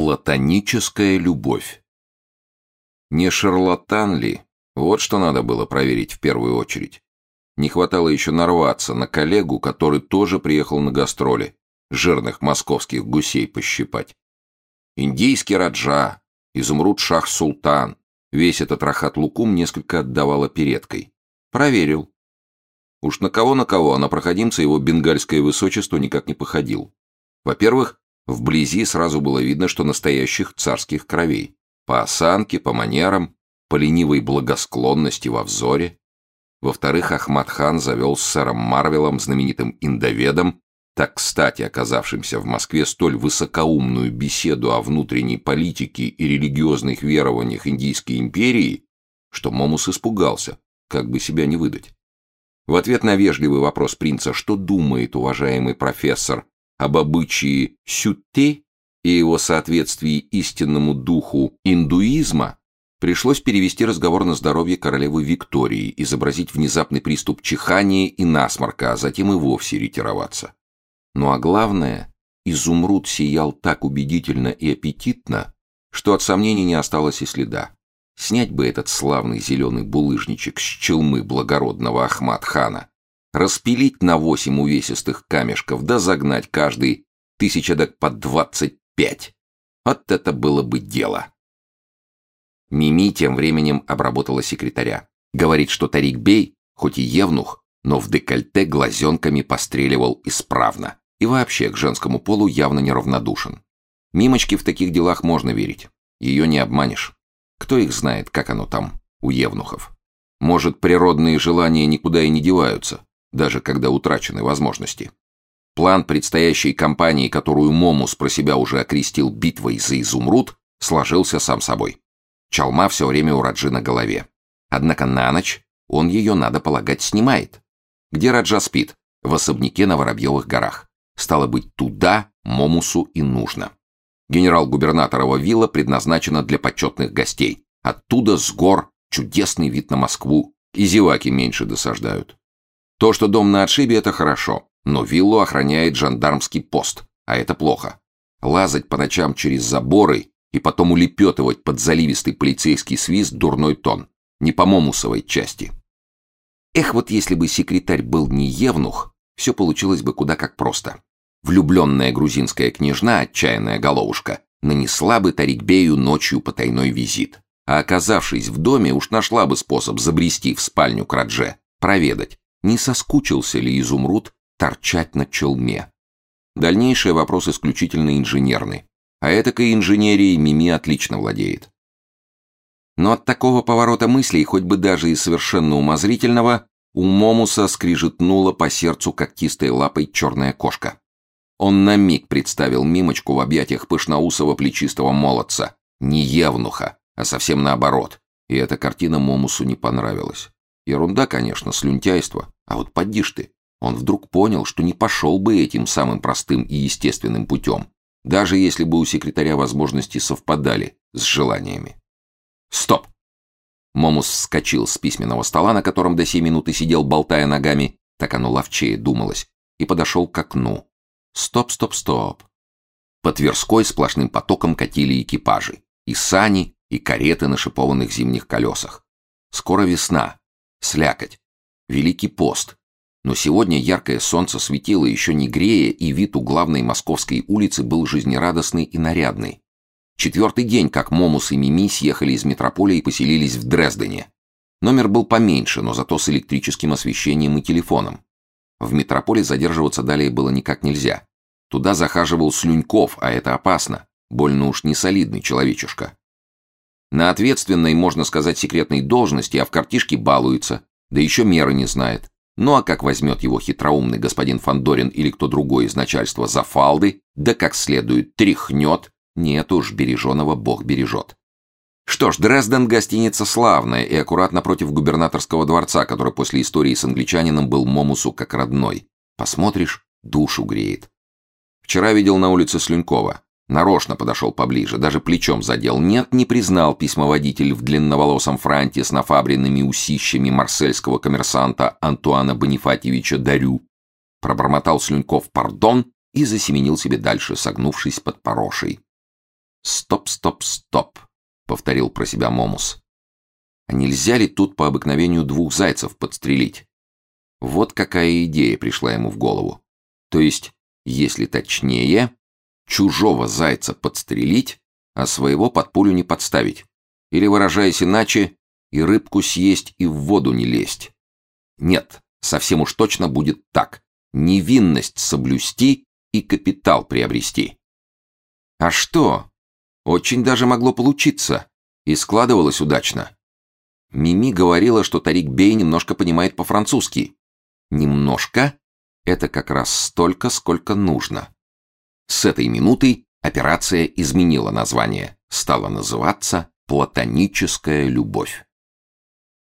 Платоническая любовь. Не шарлатан ли? Вот что надо было проверить в первую очередь. Не хватало еще нарваться на коллегу, который тоже приехал на гастроли, жирных московских гусей пощипать. Индийский Раджа, изумруд Шах-Султан, весь этот рахат-лукум несколько отдавал передкой. Проверил. Уж на кого-на кого, а на проходимца его бенгальское высочество никак не походил. Во-первых, Вблизи сразу было видно, что настоящих царских кровей. По осанке, по манерам, по ленивой благосклонности во взоре. Во-вторых, Ахмад хан завел с сэром Марвелом, знаменитым индоведом, так кстати оказавшимся в Москве столь высокоумную беседу о внутренней политике и религиозных верованиях Индийской империи, что Момус испугался, как бы себя не выдать. В ответ на вежливый вопрос принца, что думает уважаемый профессор об обычае сютте и его соответствии истинному духу индуизма, пришлось перевести разговор на здоровье королевы Виктории, изобразить внезапный приступ чихания и насморка, а затем и вовсе ретироваться. Ну а главное, изумруд сиял так убедительно и аппетитно, что от сомнений не осталось и следа. Снять бы этот славный зеленый булыжничек с челмы благородного Ахмад-хана, распилить на восемь увесистых камешков, да загнать каждый тысяча так по двадцать пять. Вот это было бы дело. Мими тем временем обработала секретаря. Говорит, что Тарик Бей, хоть и евнух, но в декольте глазенками постреливал исправно. И вообще к женскому полу явно неравнодушен. Мимочке в таких делах можно верить. Ее не обманешь. Кто их знает, как оно там, у евнухов. Может, природные желания никуда и не деваются даже когда утрачены возможности. План предстоящей кампании, которую Момус про себя уже окрестил битвой за изумруд, сложился сам собой. Чалма все время у Раджи на голове. Однако на ночь он ее, надо полагать, снимает. Где Раджа спит? В особняке на Воробьевых горах. Стало быть, туда Момусу и нужно. Генерал-губернаторова вилла предназначена для почетных гостей. Оттуда с гор чудесный вид на Москву, и зеваки меньше досаждают. То, что дом на отшибе, это хорошо, но виллу охраняет жандармский пост, а это плохо. Лазать по ночам через заборы и потом улепетывать под заливистый полицейский свист дурной тон. Не по момусовой части. Эх, вот если бы секретарь был не евнух, все получилось бы куда как просто. Влюбленная грузинская княжна, отчаянная головушка, нанесла бы Тарикбею ночью потайной визит. А оказавшись в доме, уж нашла бы способ забрести в спальню к Радже, проведать, не соскучился ли изумруд торчать на челме. Дальнейший вопрос исключительно инженерный, а этакой инженерией Мими отлично владеет. Но от такого поворота мыслей, хоть бы даже и совершенно умозрительного, у Момуса скрижетнула по сердцу когтистой лапой черная кошка. Он на миг представил Мимочку в объятиях пышноусого плечистого молодца, не евнуха, а совсем наоборот, и эта картина Момусу не понравилась. Ерунда, конечно, слюнтяйство. А вот поди ж ты. Он вдруг понял, что не пошел бы этим самым простым и естественным путем, даже если бы у секретаря возможности совпадали с желаниями. Стоп! Момус вскочил с письменного стола, на котором до сей минуты сидел, болтая ногами, так оно ловчее думалось, и подошел к окну. Стоп, стоп, стоп. По Тверской сплошным потоком катили экипажи. И сани, и кареты на шипованных зимних колесах. Скоро весна, Слякоть. Великий пост. Но сегодня яркое солнце светило еще не грея, и вид у главной московской улицы был жизнерадостный и нарядный. Четвертый день, как Момус и Мими съехали из метрополии и поселились в Дрездене. Номер был поменьше, но зато с электрическим освещением и телефоном. В метрополе задерживаться далее было никак нельзя. Туда захаживал Слюньков, а это опасно. Больно уж не солидный человечишка. На ответственной, можно сказать, секретной должности, а в картишке балуется, да еще меры не знает. Ну а как возьмет его хитроумный господин Фандорин или кто другой из начальства за фалды, да как следует тряхнет, нет уж, береженого бог бережет. Что ж, Дрезден гостиница славная и аккуратно против губернаторского дворца, который после истории с англичанином был Момусу как родной. Посмотришь, душу греет. Вчера видел на улице Слюнькова. Нарочно подошел поближе, даже плечом задел. Нет, не признал письмоводитель в длинноволосом франте с нафабренными усищами марсельского коммерсанта Антуана Бонифатьевича Дарю. Пробормотал Слюньков «пардон» и засеменил себе дальше, согнувшись под порошей. «Стоп, стоп, стоп», — повторил про себя Момус. «А нельзя ли тут по обыкновению двух зайцев подстрелить?» Вот какая идея пришла ему в голову. То есть, если точнее, чужого зайца подстрелить, а своего под пулю не подставить. Или, выражаясь иначе, и рыбку съесть, и в воду не лезть. Нет, совсем уж точно будет так. Невинность соблюсти и капитал приобрести. А что? Очень даже могло получиться. И складывалось удачно. Мими говорила, что Тарик Бей немножко понимает по-французски. Немножко — это как раз столько, сколько нужно. С этой минуты операция изменила название. Стала называться «Платоническая любовь».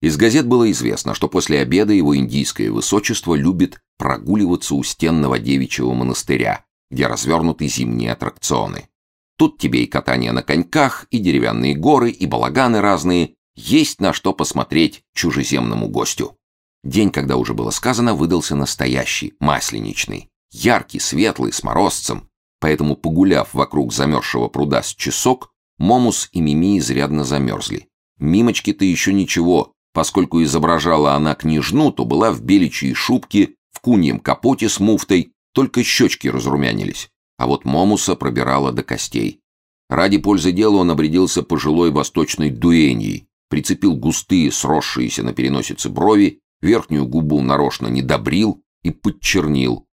Из газет было известно, что после обеда его индийское высочество любит прогуливаться у стенного девичьего монастыря, где развернуты зимние аттракционы. Тут тебе и катание на коньках, и деревянные горы, и балаганы разные, есть на что посмотреть чужеземному гостю. День, когда уже было сказано, выдался настоящий, масленичный, яркий, светлый, с морозцем, поэтому, погуляв вокруг замерзшего пруда с часок, Момус и Мими изрядно замерзли. Мимочки-то еще ничего, Поскольку изображала она княжну, то была в беличьей шубке, в куньем капоте с муфтой, только щечки разрумянились. А вот Момуса пробирала до костей. Ради пользы дела он обрядился пожилой восточной дуэньей, прицепил густые, сросшиеся на переносице брови, верхнюю губу нарочно не добрил и подчернил.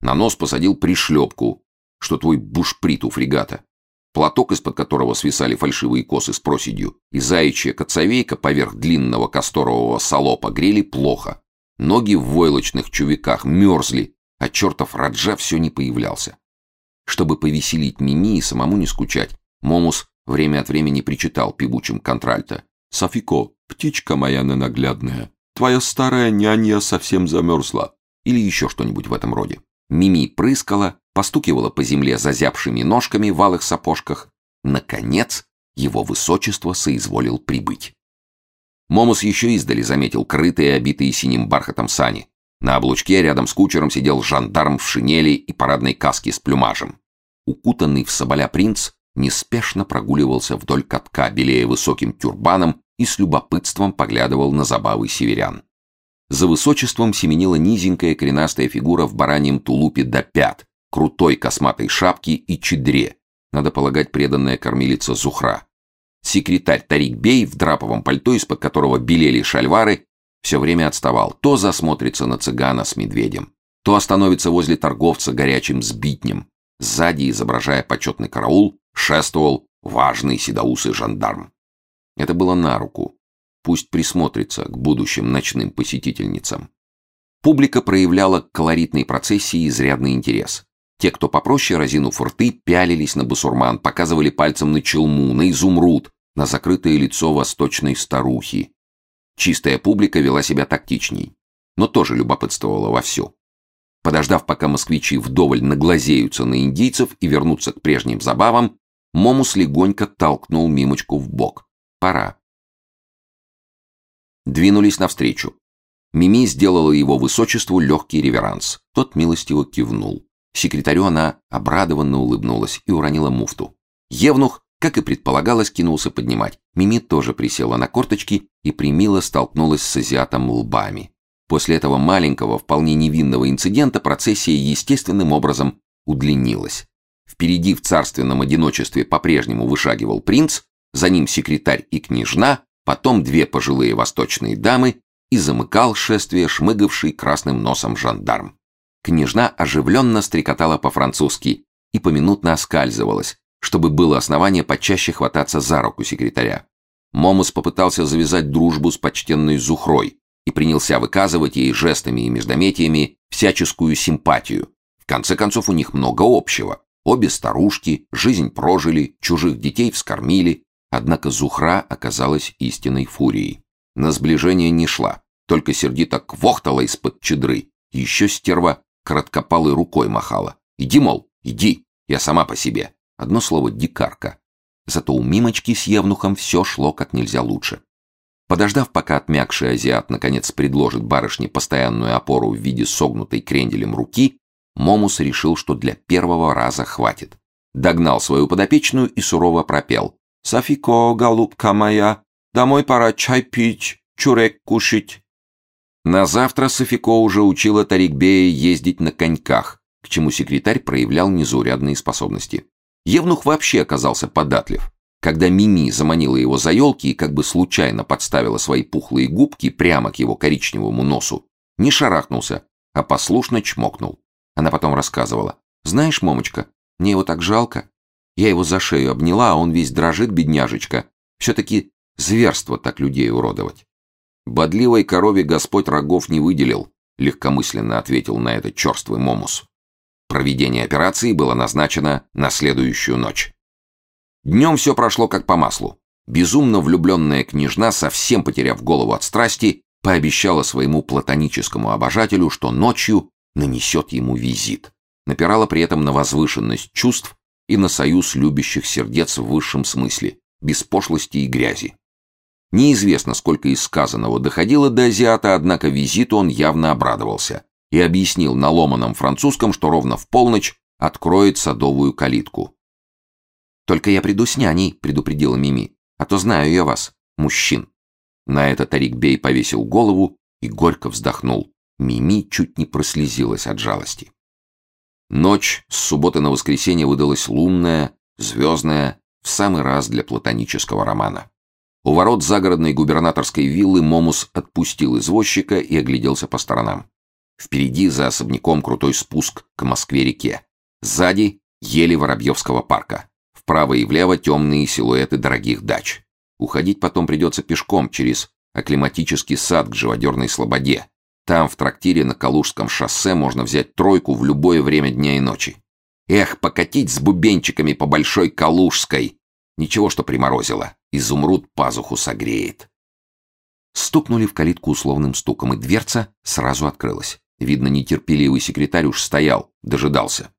На нос посадил пришлепку, что твой бушприт у фрегата платок, из-под которого свисали фальшивые косы с проседью, и заячья коцовейка поверх длинного касторового салопа грели плохо. Ноги в войлочных чувиках мерзли, а чертов Раджа все не появлялся. Чтобы повеселить Мими и самому не скучать, Момус время от времени причитал певучим контральто. «Софико, птичка моя ненаглядная, твоя старая нянья совсем замерзла». Или еще что-нибудь в этом роде. Мими прыскала, постукивала по земле зазябшими ножками в алых сапожках. Наконец, его высочество соизволил прибыть. Момус еще издали заметил крытые, обитые синим бархатом сани. На облучке рядом с кучером сидел жандарм в шинели и парадной каске с плюмажем. Укутанный в соболя принц неспешно прогуливался вдоль катка, белея высоким тюрбаном и с любопытством поглядывал на забавы северян. За высочеством семенила низенькая коренастая фигура в бараньем тулупе до пят, крутой косматой шапке и чедре, надо полагать, преданная кормилица Зухра. Секретарь Тарик Бей в драповом пальто, из-под которого белели шальвары, все время отставал. То засмотрится на цыгана с медведем, то остановится возле торговца горячим сбитнем. Сзади, изображая почетный караул, шествовал важный седоусый жандарм. Это было на руку. Пусть присмотрится к будущим ночным посетительницам. Публика проявляла к колоритной процессии изрядный интерес. Те, кто попроще, разинув рты, пялились на басурман, показывали пальцем на челму, на изумруд, на закрытое лицо восточной старухи. Чистая публика вела себя тактичней, но тоже любопытствовала вовсю. Подождав, пока москвичи вдоволь наглазеются на индийцев и вернутся к прежним забавам, Момус легонько толкнул Мимочку в бок. Пора. Двинулись навстречу. Мими сделала его высочеству легкий реверанс. Тот милостиво кивнул. Секретарю она обрадованно улыбнулась и уронила муфту. Евнух, как и предполагалось, кинулся поднимать. Мими тоже присела на корточки и примило столкнулась с азиатом лбами. После этого маленького, вполне невинного инцидента процессия естественным образом удлинилась. Впереди в царственном одиночестве по-прежнему вышагивал принц, за ним секретарь и княжна, потом две пожилые восточные дамы и замыкал шествие шмыгавший красным носом жандарм. Княжна оживленно стрекотала по-французски и поминутно оскальзывалась, чтобы было основание почаще хвататься за руку секретаря. Момус попытался завязать дружбу с почтенной Зухрой и принялся выказывать ей жестами и междометиями всяческую симпатию. В конце концов, у них много общего. Обе старушки, жизнь прожили, чужих детей вскормили, однако Зухра оказалась истинной фурией. На сближение не шла, только сердито квохтала из-под чедры. Еще стерва короткопалой рукой махала. «Иди, мол, иди, я сама по себе». Одно слово «дикарка». Зато у Мимочки с Евнухом все шло как нельзя лучше. Подождав, пока отмякший азиат наконец предложит барышне постоянную опору в виде согнутой кренделем руки, Момус решил, что для первого раза хватит. догнал свою подопечную и сурово пропел. «Софико, голубка моя, домой пора чай пить, чурек кушать». На завтра Софико уже учила Тарикбея ездить на коньках, к чему секретарь проявлял незаурядные способности. Евнух вообще оказался податлив. Когда Мими заманила его за елки и как бы случайно подставила свои пухлые губки прямо к его коричневому носу, не шарахнулся, а послушно чмокнул. Она потом рассказывала. «Знаешь, Момочка, мне его так жалко. Я его за шею обняла, а он весь дрожит, бедняжечка. Все-таки зверство так людей уродовать». «Бодливой корове Господь рогов не выделил», легкомысленно ответил на это черствый Момус. Проведение операции было назначено на следующую ночь. Днем все прошло как по маслу. Безумно влюбленная княжна, совсем потеряв голову от страсти, пообещала своему платоническому обожателю, что ночью нанесет ему визит. Напирала при этом на возвышенность чувств и на союз любящих сердец в высшем смысле, без пошлости и грязи. Неизвестно, сколько из сказанного доходило до азиата, однако визиту он явно обрадовался и объяснил на ломаном французском, что ровно в полночь откроет садовую калитку. «Только я приду с няней», — предупредила Мими, — «а то знаю я вас, мужчин». На это Тарик Бей повесил голову и горько вздохнул. Мими чуть не прослезилась от жалости. Ночь с субботы на воскресенье выдалась лунная, звездная, в самый раз для платонического романа. У ворот загородной губернаторской виллы Момус отпустил извозчика и огляделся по сторонам. Впереди за особняком крутой спуск к Москве-реке. Сзади — ели Воробьевского парка. Вправо и влево темные силуэты дорогих дач. Уходить потом придется пешком через акклиматический сад к живодерной слободе. Там, в трактире на Калужском шоссе, можно взять тройку в любое время дня и ночи. Эх, покатить с бубенчиками по Большой Калужской. Ничего, что приморозило. Изумруд пазуху согреет. Стукнули в калитку условным стуком, и дверца сразу открылась. Видно, нетерпеливый секретарь уж стоял, дожидался.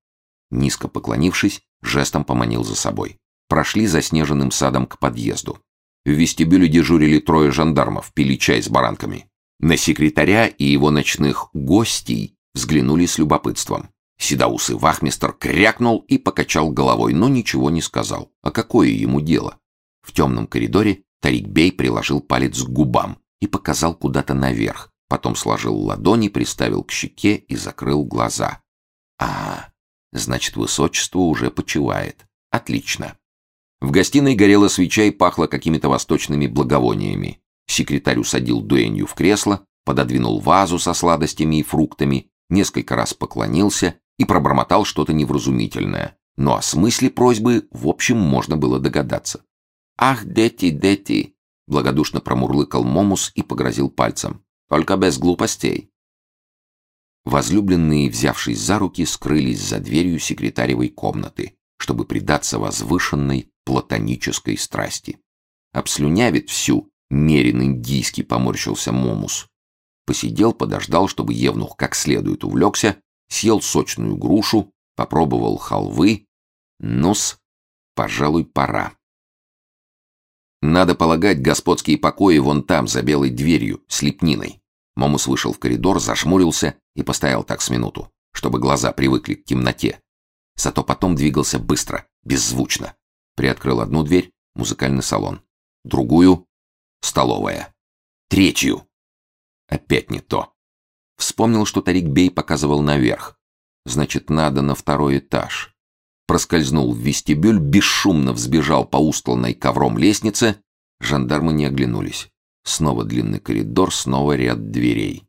Низко поклонившись, жестом поманил за собой. Прошли заснеженным садом к подъезду. В вестибюле дежурили трое жандармов, пили чай с баранками. На секретаря и его ночных гостей взглянули с любопытством. Седоусый вахмистр крякнул и покачал головой, но ничего не сказал. А какое ему дело? В темном коридоре Тарик Бей приложил палец к губам и показал куда-то наверх. Потом сложил ладони, приставил к щеке и закрыл глаза. А, значит, высочество уже почивает. Отлично. В гостиной горела свеча и пахло какими-то восточными благовониями. Секретарь усадил дуэнью в кресло, пододвинул вазу со сладостями и фруктами, несколько раз поклонился и пробормотал что-то невразумительное. Но о смысле просьбы, в общем, можно было догадаться. «Ах, дети, дети!» — благодушно промурлыкал Момус и погрозил пальцем. «Только без глупостей!» Возлюбленные, взявшись за руки, скрылись за дверью секретаревой комнаты, чтобы предаться возвышенной платонической страсти. Обслюнявит всю, мерен индийский поморщился Момус. Посидел, подождал, чтобы Евнух как следует увлекся, съел сочную грушу, попробовал халвы. Нос, пожалуй, пора. Надо полагать, господские покои вон там, за белой дверью, с лепниной. Момус вышел в коридор, зашмурился и постоял так с минуту, чтобы глаза привыкли к темноте. Зато потом двигался быстро, беззвучно. Приоткрыл одну дверь — музыкальный салон. Другую — столовая. Третью. Опять не то. Вспомнил, что Тарик Бей показывал наверх. Значит, надо на второй этаж. Проскользнул в вестибюль, бесшумно взбежал по устланной ковром лестнице. Жандармы не оглянулись. Снова длинный коридор, снова ряд дверей.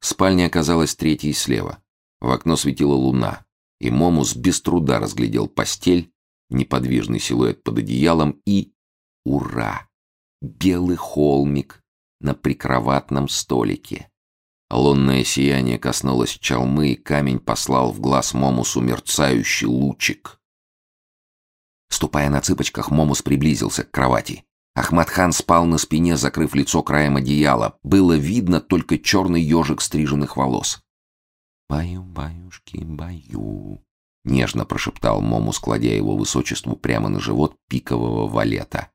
Спальня оказалась третьей слева. В окно светила луна, и Момус без труда разглядел постель, неподвижный силуэт под одеялом и... Ура! Белый холмик на прикроватном столике. Лунное сияние коснулось чалмы, и камень послал в глаз Момусу мерцающий лучик. Ступая на цыпочках, Момус приблизился к кровати. Ахмадхан спал на спине, закрыв лицо краем одеяла. Было видно только черный ежик стриженных волос. «Баю, баюшки, баю», Нежно прошептал Момус, кладя его высочеству прямо на живот пикового валета.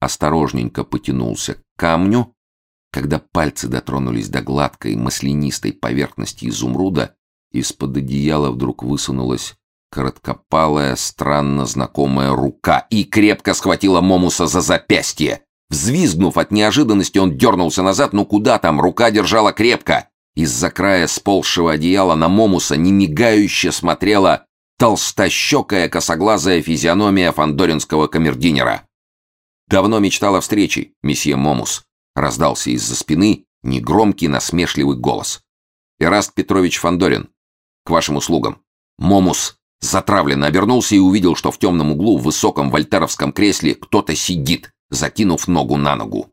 Осторожненько потянулся к камню. Когда пальцы дотронулись до гладкой маслянистой поверхности изумруда, из-под одеяла вдруг высунулась Короткопалая, странно знакомая рука и крепко схватила Момуса за запястье. Взвизгнув от неожиданности, он дернулся назад, но куда там, рука держала крепко. Из-за края сползшего одеяла на Момуса немигающе смотрела толстощекая косоглазая физиономия фандоринского камердинера. «Давно мечтал о встрече, месье Момус», — раздался из-за спины негромкий насмешливый голос. «Эраст Петрович Фандорин, к вашим услугам». Момус затравленно обернулся и увидел, что в темном углу в высоком вольтеровском кресле кто-то сидит, закинув ногу на ногу.